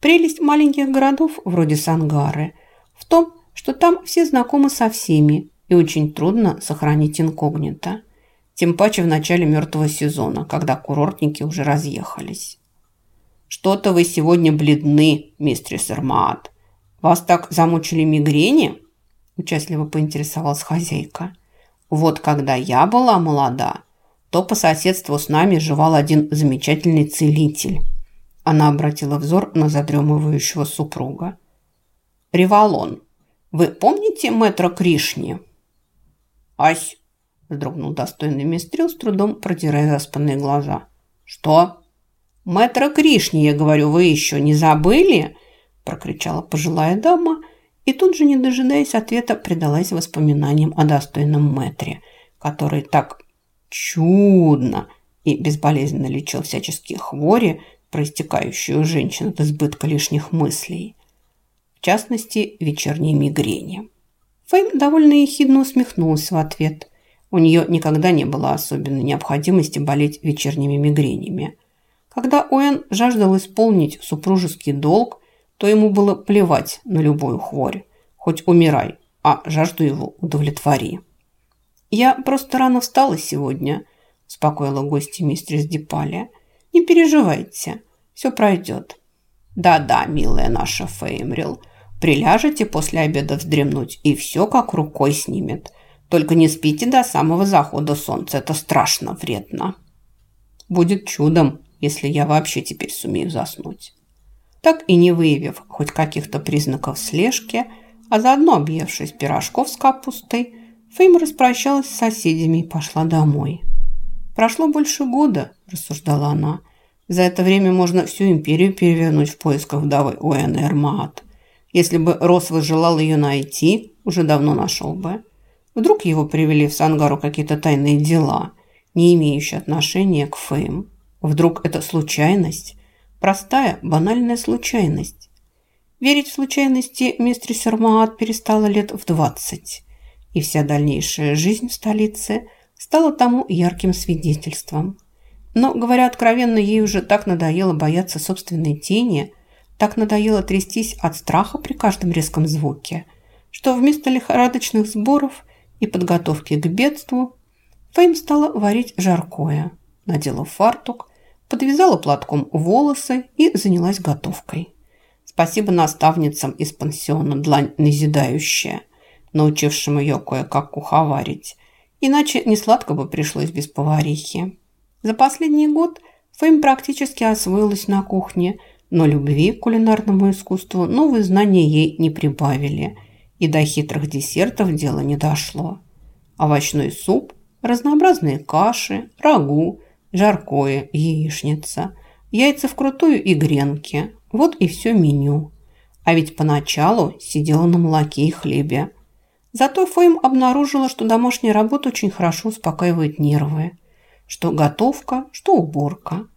Прелесть маленьких городов вроде Сангары в том, что там все знакомы со всеми и очень трудно сохранить инкогнито. Тем паче в начале мертвого сезона, когда курортники уже разъехались. «Что-то вы сегодня бледны, мистерис Эрмаат. Вас так замучили мигрени?» Участливо поинтересовалась хозяйка. «Вот когда я была молода, то по соседству с нами жевал один замечательный целитель». Она обратила взор на задремывающего супруга. «Револон. Вы помните мэтра Кришни?» «Ась!» – вздрогнул достойный мистрил, с трудом протирая заспанные глаза. «Что?» «Мэтра Кришни, я говорю, вы еще не забыли?» – прокричала пожилая дама и тут же, не дожидаясь ответа, предалась воспоминаниям о достойном мэтре, который так чудно и безболезненно лечил всяческие хвори, проистекающие у женщин от избытка лишних мыслей. В частности, вечерней мигрени. Фейм довольно ехидно усмехнулась в ответ. У нее никогда не было особенной необходимости болеть вечерними мигренями. Когда Уэн жаждал исполнить супружеский долг, то ему было плевать на любую хворь. Хоть умирай, а жажду его удовлетвори. «Я просто рано встала сегодня», – успокоила гостья мистерис Дипалия. «Не переживайте, все пройдет». «Да-да, милая наша Феймрил, приляжете после обеда вздремнуть, и все как рукой снимет. Только не спите до самого захода солнца, это страшно вредно». «Будет чудом», если я вообще теперь сумею заснуть. Так и не выявив хоть каких-то признаков слежки, а заодно объевшись пирожков с капустой, Фейм распрощалась с соседями и пошла домой. «Прошло больше года», – рассуждала она. «За это время можно всю империю перевернуть в поисках вдовы Уэн Эрмаат. Если бы Рос желал ее найти, уже давно нашел бы. Вдруг его привели в Сангару какие-то тайные дела, не имеющие отношения к Фейм. Вдруг это случайность? Простая, банальная случайность. Верить в случайности мистер Сермаат перестала лет в двадцать. И вся дальнейшая жизнь в столице стала тому ярким свидетельством. Но, говоря откровенно, ей уже так надоело бояться собственной тени, так надоело трястись от страха при каждом резком звуке, что вместо лихорадочных сборов и подготовки к бедству Фейм стала варить жаркое, надела фартук, подвязала платком волосы и занялась готовкой. Спасибо наставницам из пансиона «Длань назидающая», научившим ее кое-как куховарить. Иначе не сладко бы пришлось без поварихи. За последний год Фэм практически освоилась на кухне, но любви к кулинарному искусству новые знания ей не прибавили, и до хитрых десертов дело не дошло. Овощной суп, разнообразные каши, рагу – жаркое, яичница, яйца вкрутую и гренки. Вот и все меню. А ведь поначалу сидела на молоке и хлебе. Зато Фейм обнаружила, что домашняя работа очень хорошо успокаивает нервы. Что готовка, что уборка.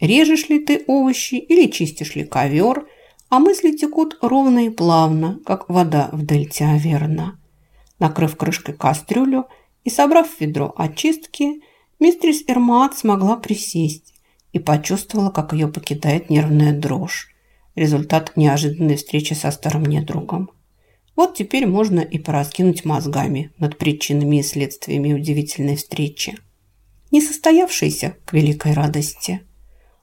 Режешь ли ты овощи или чистишь ли ковер, а мысли текут ровно и плавно, как вода в дельте Аверна. Накрыв крышкой кастрюлю и собрав ведро очистки, Мистрис Эрмаат смогла присесть и почувствовала, как ее покидает нервная дрожь. Результат неожиданной встречи со старым недругом. Вот теперь можно и пораскинуть мозгами над причинами и следствиями удивительной встречи. Не состоявшейся к великой радости.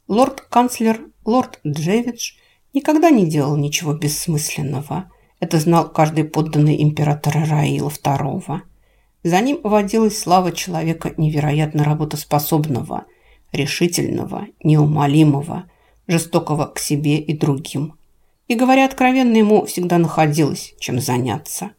Лорд-канцлер, лорд Джевидж никогда не делал ничего бессмысленного. Это знал каждый подданный императора Раила II. За ним водилась слава человека невероятно работоспособного, решительного, неумолимого, жестокого к себе и другим. И, говоря откровенно, ему всегда находилось, чем заняться.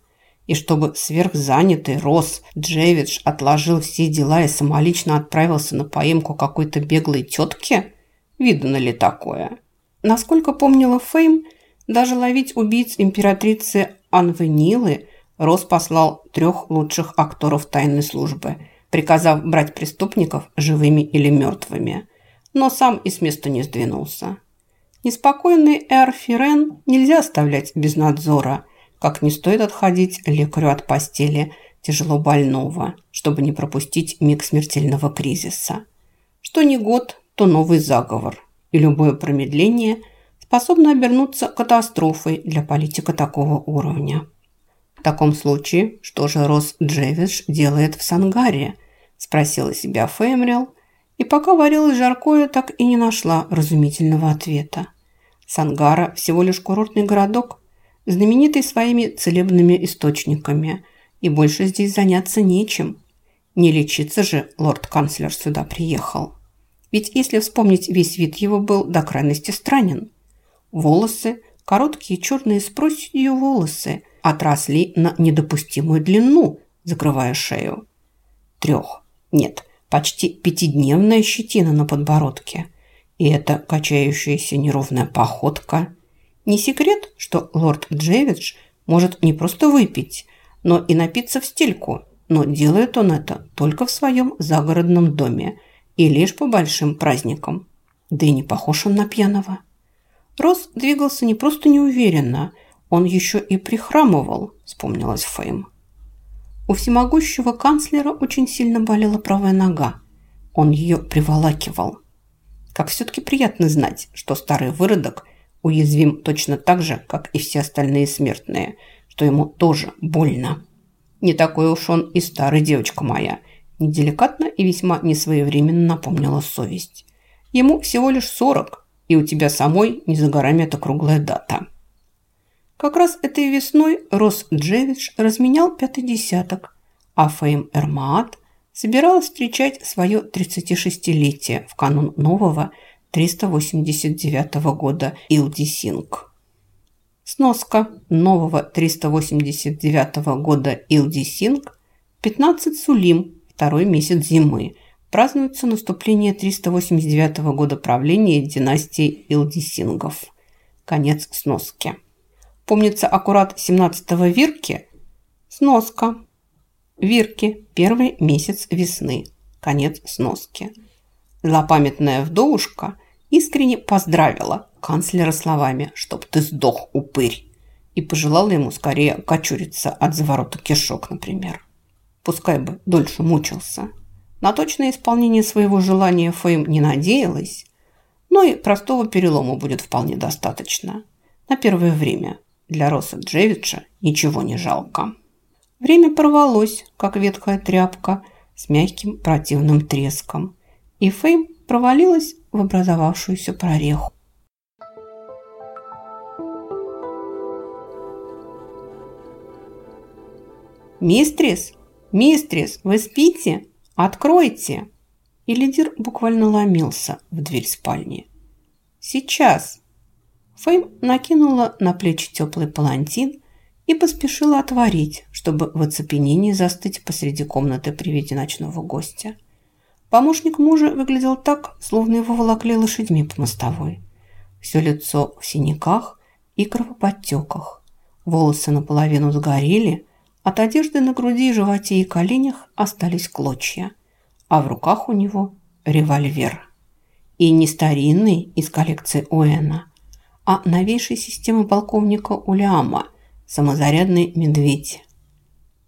И чтобы сверхзанятый Рос Джевидж отложил все дела и самолично отправился на поимку какой-то беглой тетки? Видно ли такое? Насколько помнила Фейм, даже ловить убийц императрицы Анвенилы – Рос послал трех лучших акторов тайной службы, приказав брать преступников живыми или мертвыми. Но сам и с места не сдвинулся. Неспокойный Эр Фирен нельзя оставлять без надзора, как не стоит отходить лекарю от постели тяжело больного, чтобы не пропустить миг смертельного кризиса. Что не год, то новый заговор, и любое промедление способно обернуться катастрофой для политика такого уровня. В таком случае, что же Рос Джевиш делает в Сангаре? Спросила себя Феймрил, и пока варилось жаркое, так и не нашла разумительного ответа. Сангара всего лишь курортный городок, знаменитый своими целебными источниками, и больше здесь заняться нечем. Не лечиться же лорд-канцлер сюда приехал. Ведь если вспомнить, весь вид его был до крайности странен. Волосы, короткие черные с проседью волосы, отросли на недопустимую длину, закрывая шею. Трех, нет, почти пятидневная щетина на подбородке. И эта качающаяся неровная походка. Не секрет, что лорд Джевидж может не просто выпить, но и напиться в стельку, но делает он это только в своем загородном доме и лишь по большим праздникам. Да и не похож он на пьяного. Рос двигался не просто неуверенно, он еще и прихрамывал, вспомнилась Фейм. У всемогущего канцлера очень сильно болела правая нога. Он ее приволакивал. Как все-таки приятно знать, что старый выродок уязвим точно так же, как и все остальные смертные, что ему тоже больно. Не такой уж он и старый, девочка моя. Неделикатно и весьма несвоевременно напомнила совесть. Ему всего лишь сорок, и у тебя самой не за горами эта круглая дата. Как раз этой весной Рос Джевидж разменял пятый десяток, а Фейм Эрмаат собиралась встречать свое 36-летие в канун нового 389 года Илдисинг. Сноска нового 389 года Илдисинг 15 Сулим, второй месяц зимы – празднуется наступление 389 года правления династии Илдисингов. Конец сноски. Помнится аккурат 17-го Вирки. Сноска. Вирки. Первый месяц весны. Конец сноски. Злопамятная вдовушка искренне поздравила канцлера словами «Чтоб ты сдох, упырь!» и пожелала ему скорее кочуриться от заворота кишок, например. Пускай бы дольше мучился. На точное исполнение своего желания Фейм не надеялась, но и простого перелома будет вполне достаточно. На первое время для Роса Джевича ничего не жалко. Время порвалось, как ветхая тряпка, с мягким противным треском, и Фейм провалилась в образовавшуюся прореху. «Мистрис! Мистрис, вы спите?» «Откройте!» И лидер буквально ломился в дверь спальни. «Сейчас!» Фейм накинула на плечи теплый палантин и поспешила отворить, чтобы в оцепенении застыть посреди комнаты при виде ночного гостя. Помощник мужа выглядел так, словно его волокли лошадьми по мостовой. Все лицо в синяках и кровоподтеках. Волосы наполовину сгорели, от одежды на груди, животе и коленях остались клочья, а в руках у него револьвер. И не старинный из коллекции Уэна, а новейшей системы полковника Уляма, самозарядный медведь.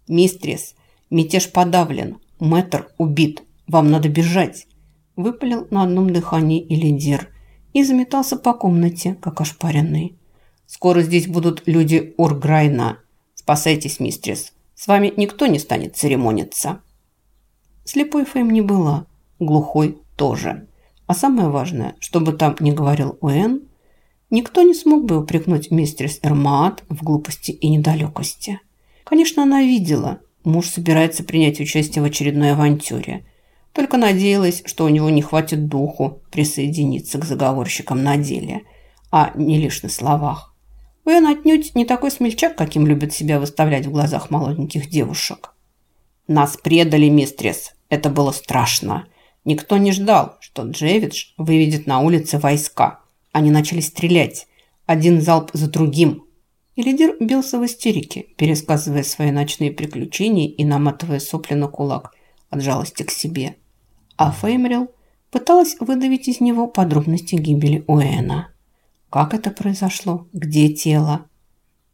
«Мистрис, мятеж подавлен, мэтр убит, вам надо бежать!» Выпалил на одном дыхании Элидир и заметался по комнате, как ошпаренный. «Скоро здесь будут люди Урграйна!» Спасайтесь, мистрис. С вами никто не станет церемониться. Слепой Фэм не была, глухой тоже. А самое важное, чтобы там не говорил Уэн, никто не смог бы упрекнуть мистрис Эрмаат в глупости и недалекости. Конечно, она видела, муж собирается принять участие в очередной авантюре. Только надеялась, что у него не хватит духу присоединиться к заговорщикам на деле, а не лишь на словах. Уэн отнюдь не такой смельчак, каким любят себя выставлять в глазах молоденьких девушек. «Нас предали, мистрис. Это было страшно. Никто не ждал, что Джевидж выведет на улицы войска. Они начали стрелять. Один залп за другим». И лидер бился в истерике, пересказывая свои ночные приключения и наматывая сопли на кулак от жалости к себе. А Феймрил пыталась выдавить из него подробности гибели Уэна. Как это произошло? Где тело?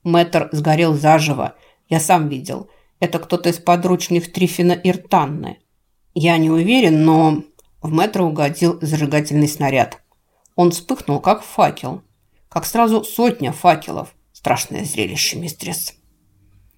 Мэтр сгорел заживо. Я сам видел. Это кто-то из подручных Трифина Иртанны. Я не уверен, но в мэтра угодил зажигательный снаряд. Он вспыхнул, как факел. как сразу сотня факелов. Страшное зрелище, мистрис.